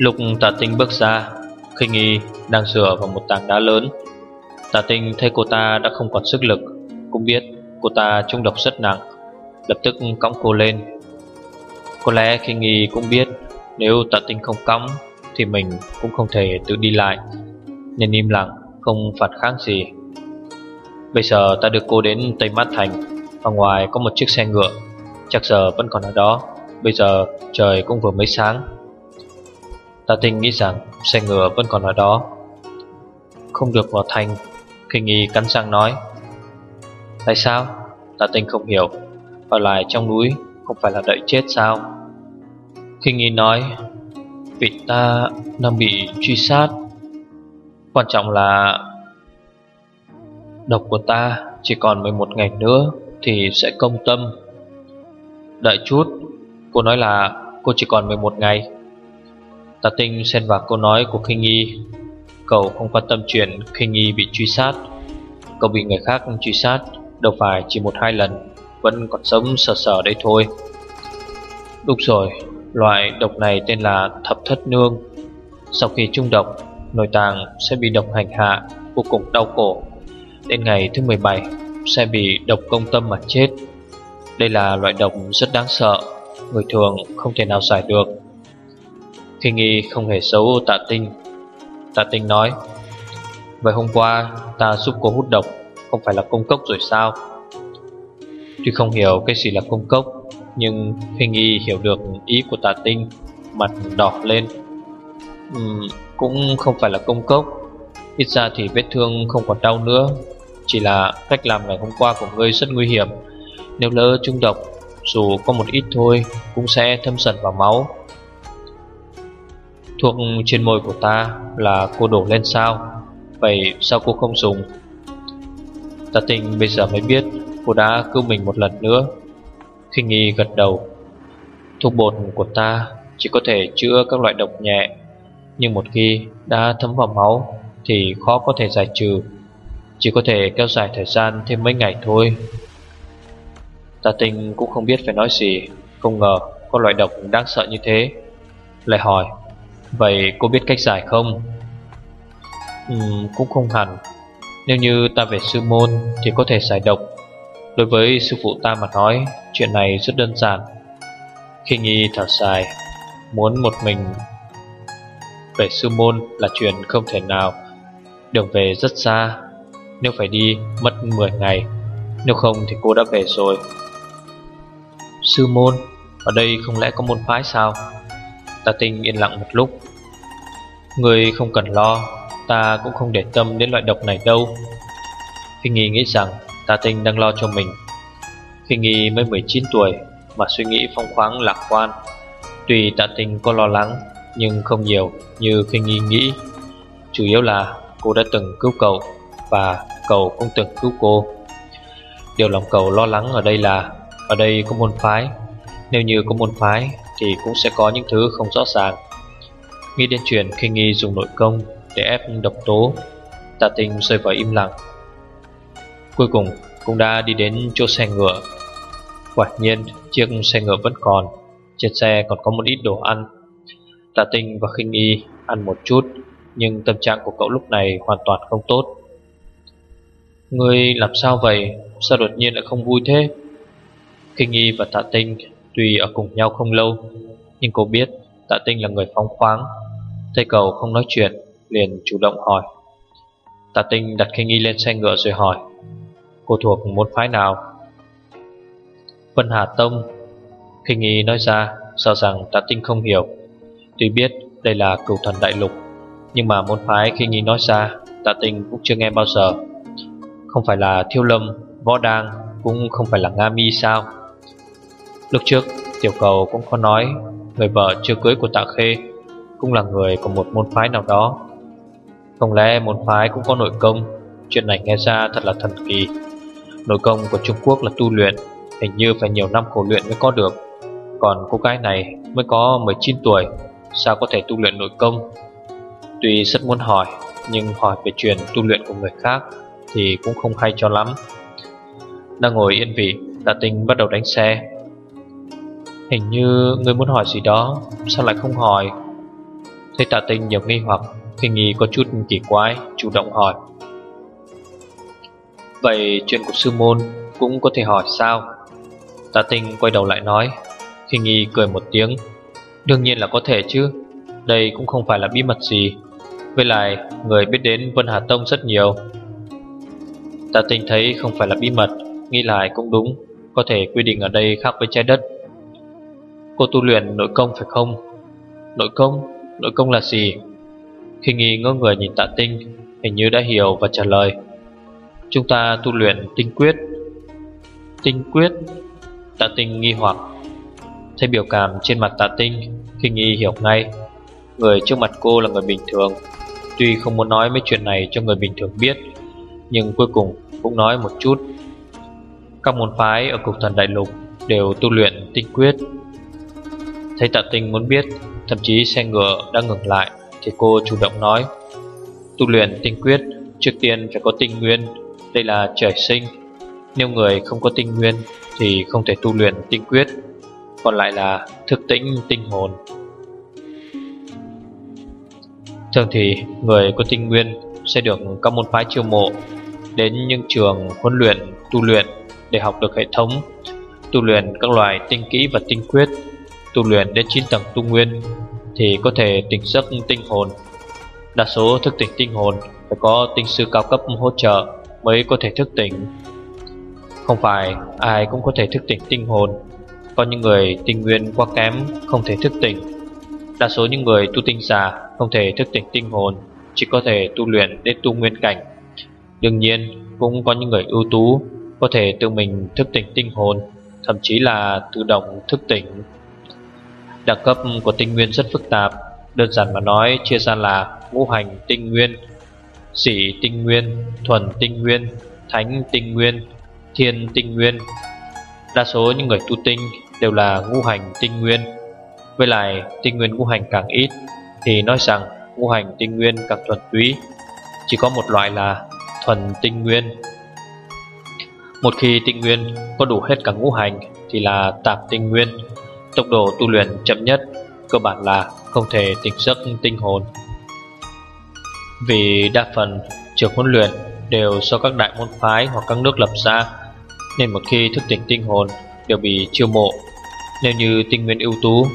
Lúc tà tinh bước ra, Khinh nghi đang dựa vào một tảng đá lớn. Tà tinh thấy cô ta đã không còn sức lực, Cũng biết cô ta trung độc rất nặng, Lập tức cõng cô lên. Có lẽ khinh nghi cũng biết Nếu tà tinh không cõng Thì mình cũng không thể tự đi lại, Nên im lặng, Không phản kháng gì. Bây giờ ta đưa cô đến Tây Mát Thành, Ở ngoài có một chiếc xe ngựa, Chắc giờ vẫn còn ở đó. Bây giờ trời cũng vừa mới sáng. Tạ Tinh nghĩ rằng xe ngựa vẫn còn ở đó. Không được vào thành Kinh nghi cắn răng nói. Tại sao? Tạ Tinh không hiểu. Ở lại trong núi Không phải là đợi chết sao? Kinh nghi nói, Vị ta đang bị truy sát. Quan trọng là Độc của ta chỉ còn 11 ngày nữa Thì sẽ công tâm. Đợi chút, Cô nói là cô chỉ còn 11 ngày. Tạ tinh xen vào câu nói của Kinh Nghi. Cậu không quan tâm chuyện Kinh Nghi bị truy sát. Cậu bị người khác truy sát, Đâu phải chỉ một hai lần, Vẫn còn sống sờ sờ đây thôi. Đúng rồi, Loại độc này tên là thập thất nương. Sau khi trung độc, Nội tàng sẽ bị độc hành hạ, Vô cùng đau khổ. Đến ngày thứ 17 Sẽ bị độc công tâm mà chết. Đây là loại độc rất đáng sợ, Người thường không thể nào giải được khi nghi không hề xấu tạ tinh. Tạ tinh nói Vậy hôm qua ta giúp cô hút độc Không phải là công cốc rồi sao? Tuy không hiểu cái gì là công cốc Nhưng khi nghi hiểu được ý của tạ tinh Mặt đỏ lên. Uhm, Cũng không phải là công cốc Ít ra thì vết thương không còn đau nữa. Chỉ là cách làm ngày hôm qua của ngươi rất nguy hiểm. Nếu lỡ trung độc Dù có một ít thôi Cũng sẽ thâm dần vào máu. Thuốc trên môi của ta là cô đổ lên sao? Vậy sao cô không dùng? Ta tình bây giờ mới biết Cô đã cứu mình một lần nữa. Khi nghi gật đầu Thuốc bột của ta chỉ có thể chữa các loại độc nhẹ, Nhưng một khi đã thấm vào máu Thì khó có thể giải trừ. Chỉ có thể kéo dài thời gian thêm mấy ngày thôi. Ta tình cũng không biết phải nói gì, Không ngờ có loại độc đáng sợ như thế. Lại hỏi Vậy cô biết cách giải không? Ừ, cũng không hẳn. Nếu như ta về sư môn Thì có thể giải độc. Đối với sư phụ ta mà nói Chuyện này rất đơn giản. Khi nghi thở dài Muốn một mình Về sư môn là chuyện không thể nào. Đường về rất xa Nếu phải đi mất 10 ngày. Nếu không thì cô đã về rồi. Sư môn Ở đây không lẽ có môn phái sao? Tà tinh yên lặng một lúc. Người không cần lo, Ta cũng không để tâm đến loại độc này đâu. Khi nghi nghĩ rằng Tà tinh đang lo cho mình, Khi nghi mới 19 tuổi Mà suy nghĩ phong khoáng lạc quan, Tuy tạ tinh có lo lắng Nhưng không nhiều như khi nghi nghĩ. Chủ yếu là cô đã từng cứu cậu Và cậu cũng từng cứu cô. Điều lòng cậu lo lắng ở đây là, Ở đây có môn phái. Nếu như có môn phái thì cũng sẽ có những thứ không rõ ràng. Nghĩ đến chuyện khi nghi dùng nội công để ép độc tố Tà tinh rơi vào im lặng. Cuối cùng, cũng đã đi đến chỗ xe ngựa. Quả nhiên, chiếc xe ngựa vẫn còn, Trên xe còn có một ít đồ ăn. Tà tinh và khinh y ăn một chút, Nhưng tâm trạng của cậu lúc này hoàn toàn không tốt. Ngươi làm sao vậy? Sao đột nhiên lại không vui thế? Kinh y và tạ tinh Tuy ở cùng nhau không lâu, Nhưng cô biết Tạ Tinh là người phóng khoáng. Thấy cầu không nói chuyện, Liền chủ động hỏi. Tạ Tinh đặt kinh nghi lên xe ngựa rồi hỏi, Cô thuộc môn phái nào? Vân Hà Tông Kinh nghi nói ra, Sợ rằng Tạ Tinh không hiểu. Tuy biết đây là cửu thần đại lục, Nhưng mà môn phái khi nghi nói ra, Tạ Tinh cũng chưa nghe bao giờ. Không phải là Thiêu Lâm, Võ Đang Cũng không phải là Nga Mi sao? Lúc trước, tiểu cầu cũng có nói, Người vợ chưa cưới của tạ khê Cũng là người của một môn phái nào đó. Không lẽ môn phái cũng có nội công? Chuyện này nghe ra thật là thần kỳ. Nội công của Trung Quốc là tu luyện, Hình như phải nhiều năm khổ luyện mới có được. Còn cô gái này mới có 19 tuổi, Sao có thể tu luyện nội công? Tuy rất muốn hỏi, Nhưng hỏi về chuyện tu luyện của người khác Thì cũng không hay cho lắm. Đang ngồi yên vị, Tạ tinh bắt đầu đánh xe. Hình như người muốn hỏi gì đó, Sao lại không hỏi? Thấy tạ tinh nhiều nghi hoặc Khi nghi có chút kỳ quái, Chủ động hỏi. Vậy chuyện của sư môn Cũng có thể hỏi sao? Tạ tinh quay đầu lại nói. Khi nghi cười một tiếng. Đương nhiên là có thể chứ, Đây cũng không phải là bí mật gì. Với lại, người biết đến Vân Hà Tông rất nhiều. Tạ tinh thấy không phải là bí mật, Nghĩ lại cũng đúng, Có thể quy định ở đây khác với trái đất. Cô tu luyện nội công phải không? Nội công? Nội công là gì? Khi nghi ngơ người nhìn tạ tinh, Hình như đã hiểu và trả lời. Chúng ta tu luyện tinh quyết. Tinh quyết? Tạ tinh nghi hoặc. Thấy biểu cảm trên mặt tạ tinh, Khi nghi hiểu ngay. Người trước mặt cô là người bình thường. Tuy không muốn nói mấy chuyện này cho người bình thường biết, Nhưng cuối cùng cũng nói một chút. Các môn phái ở cục thần đại lục Đều tu luyện tinh quyết. Thấy tạ tinh muốn biết, Thậm chí xe ngựa đang ngừng lại, Thì cô chủ động nói, Tu luyện tinh quyết, Trước tiên phải có tinh nguyên, Đây là trời sinh. Nếu người không có tinh nguyên Thì không thể tu luyện tinh quyết, Còn lại là thực tĩnh tinh hồn. Thường thì người có tinh nguyên Sẽ được các môn phái chiêu mộ, Đến những trường huấn luyện, tu luyện Để học được hệ thống, Tu luyện các loài tinh kỹ và tinh quyết tu luyện đến 9 tầng tu nguyên thì có thể tỉnh giấc tinh hồn. Đa số thức tỉnh tinh hồn phải có tinh sư cao cấp hỗ trợ mới có thể thức tỉnh. Không phải ai cũng có thể thức tỉnh tinh hồn, có những người tinh nguyên quá kém không thể thức tỉnh. Đa số những người tu tinh già không thể thức tỉnh tinh hồn, chỉ có thể tu luyện đến tu nguyên cảnh. Đương nhiên, cũng có những người ưu tú có thể tự mình thức tỉnh tinh hồn, thậm chí là tự động thức tỉnh Đẳng cấp của tinh nguyên rất phức tạp. Đơn giản mà nói chia ra là ngũ hành tinh nguyên Sĩ tinh nguyên, thuần tinh nguyên, thánh tinh nguyên, thiên tinh nguyên. Đa số những người tu tinh đều là ngũ hành tinh nguyên. Với lại tinh nguyên ngũ hành càng ít Thì nói rằng ngũ hành tinh nguyên càng thuần túy. Chỉ có một loại là thuần tinh nguyên. Một khi tinh nguyên có đủ hết cả ngũ hành Thì là tạp tinh nguyên. Tốc độ tu luyện chậm nhất, Cơ bản là không thể tỉnh giấc tinh hồn. Vì đa phần trường huấn luyện Đều do các đại môn phái hoặc các nước lập ra, Nên một khi thức tỉnh tinh hồn Đều bị chiêu mộ. Nếu như tinh nguyên ưu tú,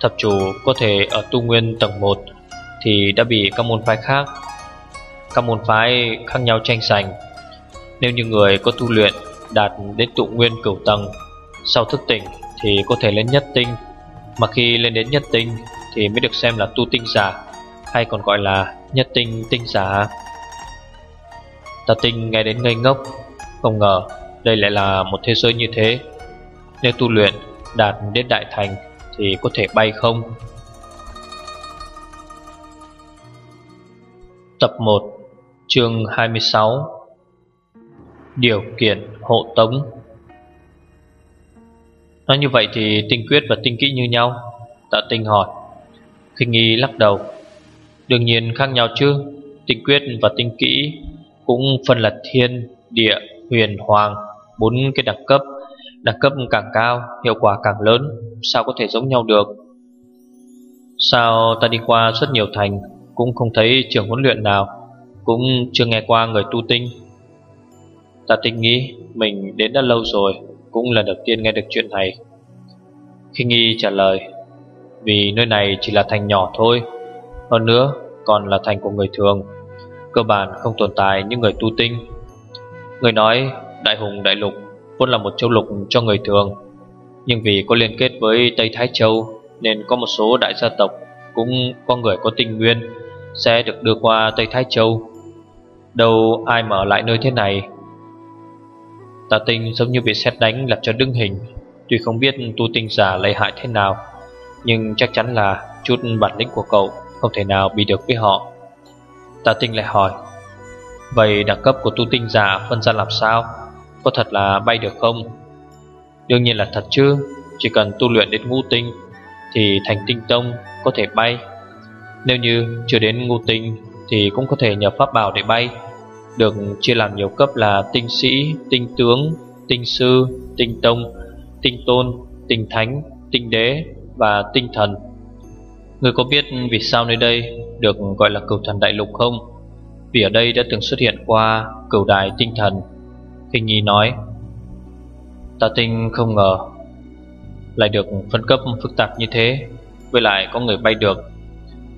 Thập chủ có thể ở tu nguyên tầng 1 Thì đã bị các môn phái khác, Các môn phái khác nhau tranh giành. Nếu như người có tu luyện Đạt đến tụ nguyên cửu tầng, Sau thức tỉnh thì có thể lên nhất tinh. Mà khi lên đến nhất tinh thì mới được xem là tu tinh giả, Hay còn gọi là nhất tinh tinh giả. Tà tinh nghe đến ngây ngốc, Không ngờ đây lại là một thế giới như thế. Nếu tu luyện đạt đến đại thành thì có thể bay không? Tập 1 chương 26 Điều kiện hộ tống. Nói như vậy thì tinh quyết và tinh kỹ như nhau? Tạ tinh hỏi. Khinh nghi lắc đầu. Đương nhiên khác nhau chứ. Tinh quyết và tinh kỹ Cũng phân là thiên, địa, huyền, hoàng Bốn cái đẳng cấp. Đẳng cấp càng cao, hiệu quả càng lớn. Sao có thể giống nhau được? Sao ta đi qua rất nhiều thành Cũng không thấy trường huấn luyện nào Cũng chưa nghe qua người tu tinh? Ta tinh nghĩ Mình đến đã lâu rồi cũng lần đầu tiên nghe được chuyện này. Khi nghi trả lời, Vì nơi này chỉ là thành nhỏ thôi, Hơn nữa còn là thành của người thường, Cơ bản không tồn tại những người tu tinh. Người nói Đại hùng, đại lục Vốn là một châu lục cho người thường, Nhưng vì có liên kết với Tây Thái Châu Nên có một số đại gia tộc Cũng có người có tinh nguyên Sẽ được đưa qua Tây Thái Châu. Đâu ai mở lại nơi thế này Tà tinh giống như bị xét đánh làm cho đứng hình. Tuy không biết tu tinh giả lợi hại thế nào, Nhưng chắc chắn là chút bản lĩnh của cậu Không thể nào bị được với họ. Tà tinh lại hỏi, Vậy đẳng cấp của tu tinh giả phân ra làm sao? Có thật là bay được không? Đương nhiên là thật chứ, Chỉ cần tu luyện đến ngũ tinh Thì thành tinh tông có thể bay. Nếu như chưa đến ngũ tinh Thì cũng có thể nhờ pháp bảo để bay. Được chia làm nhiều cấp là tinh sĩ, tinh tướng, tinh sư, tinh tông, tinh tôn, tinh thánh, tinh đế và tinh thần. Người có biết vì sao nơi đây được gọi là cửu thần đại lục không? Vì ở đây đã từng xuất hiện qua cửu đài tinh thần. Kinh Nhi nói ta tinh không ngờ Lại được phân cấp phức tạp như thế Với lại có người bay được.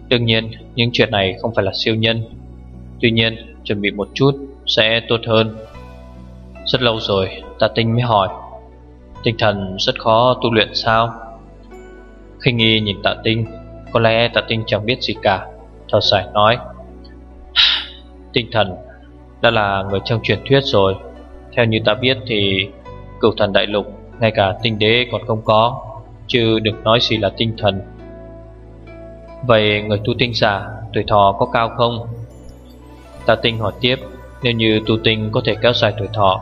Đương nhiên những chuyện này không phải là siêu nhân. Tuy nhiên chuẩn bị một chút sẽ tốt hơn. Rất lâu rồi Tà tinh mới hỏi. Tinh thần rất khó tu luyện sao? Khinh nghi nhìn tạ tinh, Có lẽ tạ tinh chẳng biết gì cả, Thở dài nói. Tinh thần, đã là người trong truyền thuyết rồi. Theo như ta biết thì Cửu thần đại lục, Ngay cả tinh đế còn không có, Chứ đừng nói gì là tinh thần. Vậy người tu tinh giả Tuổi thọ có cao không? Ta tinh hỏi tiếp. Nếu như tu tinh có thể kéo dài tuổi thọ,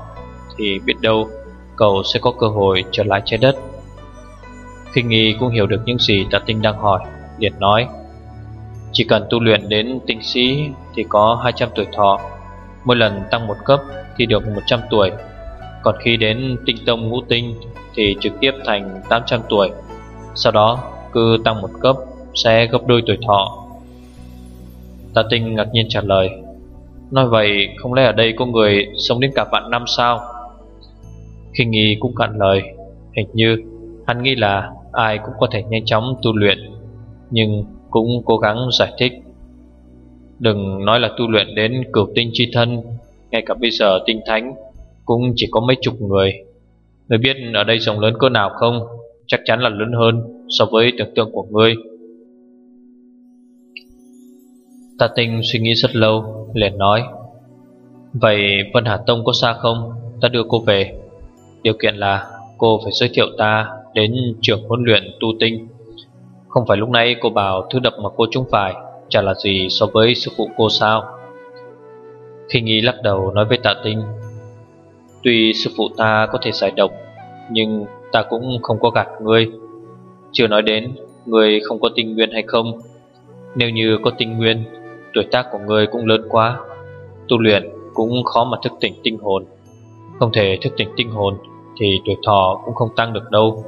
Thì biết đâu Cậu sẽ có cơ hội trở lại trái đất. Kinh nghi cũng hiểu được những gì ta tinh đang hỏi, liền nói, Chỉ cần tu luyện đến tinh sĩ Thì có 200 tuổi thọ. Mỗi lần tăng một cấp thì được 100 tuổi. Còn khi đến tinh tông ngũ tinh Thì trực tiếp thành 800 tuổi. Sau đó, cứ tăng một cấp Sẽ gấp đôi tuổi thọ. Tà tinh ngạc nhiên trả lời Nói vậy, không lẽ ở đây có người Sống đến cả vạn năm sao? Khi nghi cũng cạn lời, Hình như hắn nghĩ là Ai cũng có thể nhanh chóng tu luyện, Nhưng cũng cố gắng giải thích. Đừng nói là tu luyện đến cửu tinh chi thân, Ngay cả bây giờ tinh thánh cũng chỉ có mấy chục người. Người biết ở đây rộng lớn cỡ nào không? Chắc chắn là lớn hơn So với tưởng tượng của ngươi. Ta tinh suy nghĩ rất lâu liền nói, Vậy Vân Hà Tông có xa không? Ta đưa cô về. Điều kiện là cô phải giới thiệu ta Đến trường huấn luyện tu tinh. Không phải lúc nãy cô bảo Thứ đập mà cô trúng phải, Chả là gì so với sư phụ cô sao? Khi nghi lắc đầu nói với tạ tinh, Tuy sư phụ ta có thể giải độc, Nhưng ta cũng không có gạt ngươi. Chưa nói đến, Ngươi không có tinh nguyên hay không? Nếu như có tinh nguyên Tuổi tác của ngươi cũng lớn quá. Tu luyện cũng khó mà thức tỉnh tinh hồn. Không thể thức tỉnh tinh hồn Thì tuổi thọ cũng không tăng được đâu.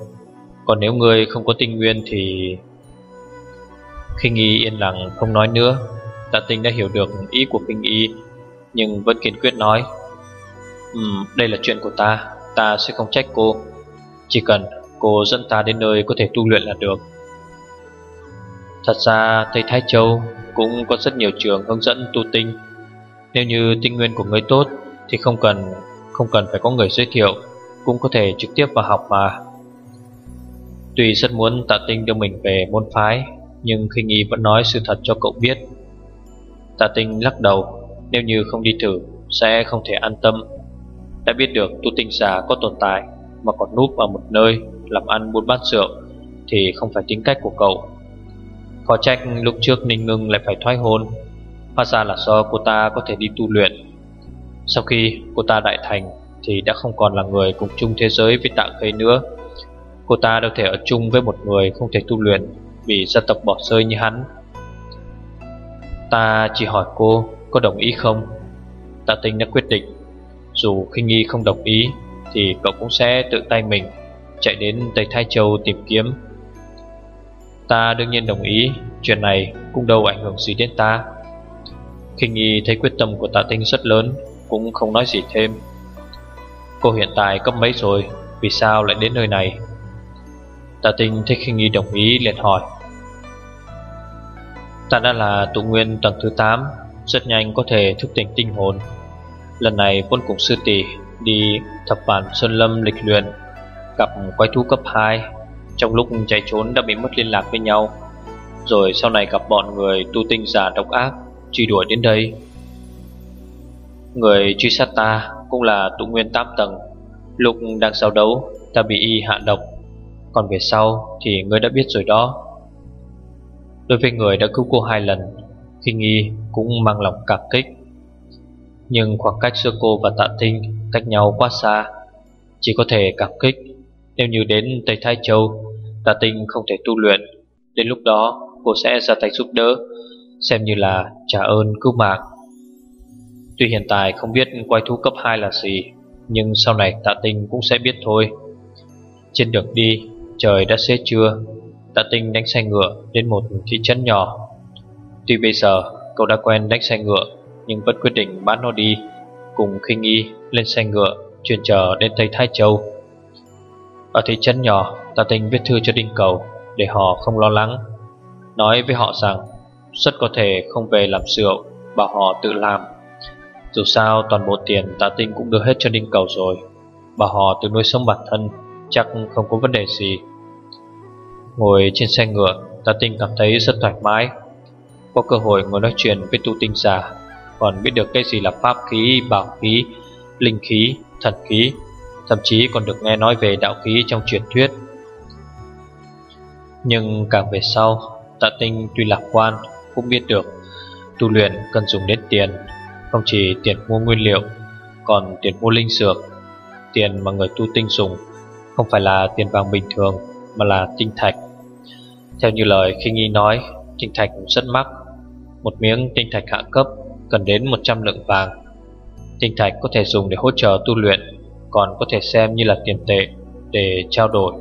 Còn nếu ngươi không có tinh nguyên thì kinh y yên lặng không nói nữa. Tạ tinh đã hiểu được ý của kinh y Nhưng vẫn kiên quyết nói Ừ, đây là chuyện của ta. Ta sẽ không trách cô. Chỉ cần cô dẫn ta đến nơi có thể tu luyện là được. Thật ra Tây Thái Châu cũng có rất nhiều trường hướng dẫn tu tinh. Nếu như tinh nguyên của người tốt Thì không cần không cần phải có người giới thiệu, Cũng có thể trực tiếp vào học mà. Tuy rất muốn tạ tinh đưa mình về môn phái, Nhưng khi nghi vẫn nói sự thật cho cậu biết. Tạ tinh lắc đầu, Nếu như không đi thử, Sẽ không thể an tâm. Đã biết được tu tinh giả có tồn tại, Mà còn núp ở một nơi, Làm ăn buôn bát rượu, Thì không phải tính cách của cậu. Khó trách lúc trước Ninh Ngưng lại phải thoái hôn. Hóa ra là do cô ta có thể đi tu luyện. Sau khi cô ta đại thành Thì đã không còn là người cùng chung thế giới với tạ khê nữa. Cô ta đâu thể ở chung với một người không thể tu luyện Vì gia tộc bỏ rơi như hắn. Ta chỉ hỏi cô có đồng ý không? Tạ tinh đã quyết định. Dù khi nghi không đồng ý Thì cậu cũng sẽ tự tay mình Chạy đến Tây Thái Châu tìm kiếm. Ta đương nhiên đồng ý, Chuyện này cũng đâu ảnh hưởng gì đến ta. Kinh nghi thấy quyết tâm của tạ tinh rất lớn, Cũng không nói gì thêm. Cô hiện tại cấp mấy rồi, Vì sao lại đến nơi này? Tạ tinh thấy Khinh nghi đồng ý liền hỏi. Ta đã là tụ nguyên tầng thứ 8 Rất nhanh có thể thức tỉnh tinh hồn. Lần này quân cùng sư tỷ đi thập bản Sơn Lâm lịch luyện, Gặp quái thú cấp 2 trong lúc chạy trốn đã bị mất liên lạc với nhau. Rồi sau này gặp bọn người tu tinh giả độc ác, Truy đuổi đến đây. Người truy sát ta cũng là tụ nguyên 8 tầng. Lúc đang giao đấu, ta bị y hạ độc. Còn về sau thì ngươi đã biết rồi đó. Đối với người đã cứu cô hai lần, Khi nghi cũng mang lòng cảm kích. Nhưng khoảng cách giữa cô và tạ tinh Cách nhau quá xa, Chỉ có thể cảm kích. Nếu như đến Tây Thái Châu Tạ tinh không thể tu luyện. Đến lúc đó, cô sẽ ra tay giúp đỡ, Xem như là trả ơn cứu mạng. Tuy hiện tại không biết quay thú cấp 2 là gì, Nhưng sau này tạ tinh cũng sẽ biết thôi. Trên đường đi, Trời đã xế trưa, Tạ tinh đánh xe ngựa đến một thị trấn nhỏ. Tuy bây giờ cậu đã quen đánh xe ngựa, Nhưng vẫn quyết định bán nó đi, Cùng khinh y lên xe ngựa Chuyển chờ đến Tây Thái Châu. Ở thị trấn nhỏ Tạ tinh viết thư cho Đinh Cầu Để họ không lo lắng. Nói với họ rằng Rất có thể không về làm rượu Bảo họ tự làm. Dù sao toàn bộ tiền tạ tinh cũng đưa hết cho Đinh Cầu rồi Bảo họ tự nuôi sống bản thân Chắc không có vấn đề gì. Ngồi trên xe ngựa Tạ tinh cảm thấy rất thoải mái. Có cơ hội ngồi nói chuyện với tu tinh giả Còn biết được cái gì là pháp khí, bảo khí, linh khí, thần khí. Thậm chí còn được nghe nói về đạo khí trong truyền thuyết. Nhưng càng về sau, Tạ tinh tuy lạc quan, Cũng biết được Tu luyện cần dùng đến tiền, Không chỉ tiền mua nguyên liệu, Còn tiền mua linh dược Tiền mà người tu tinh dùng Không phải là tiền vàng bình thường, Mà là tinh thạch. Theo như lời khi nghi nói, Tinh thạch rất mắc. Một miếng tinh thạch hạ cấp Cần đến 100 lượng vàng. Tinh thạch có thể dùng để hỗ trợ tu luyện. Còn có thể xem như là tiền tệ Để trao đổi.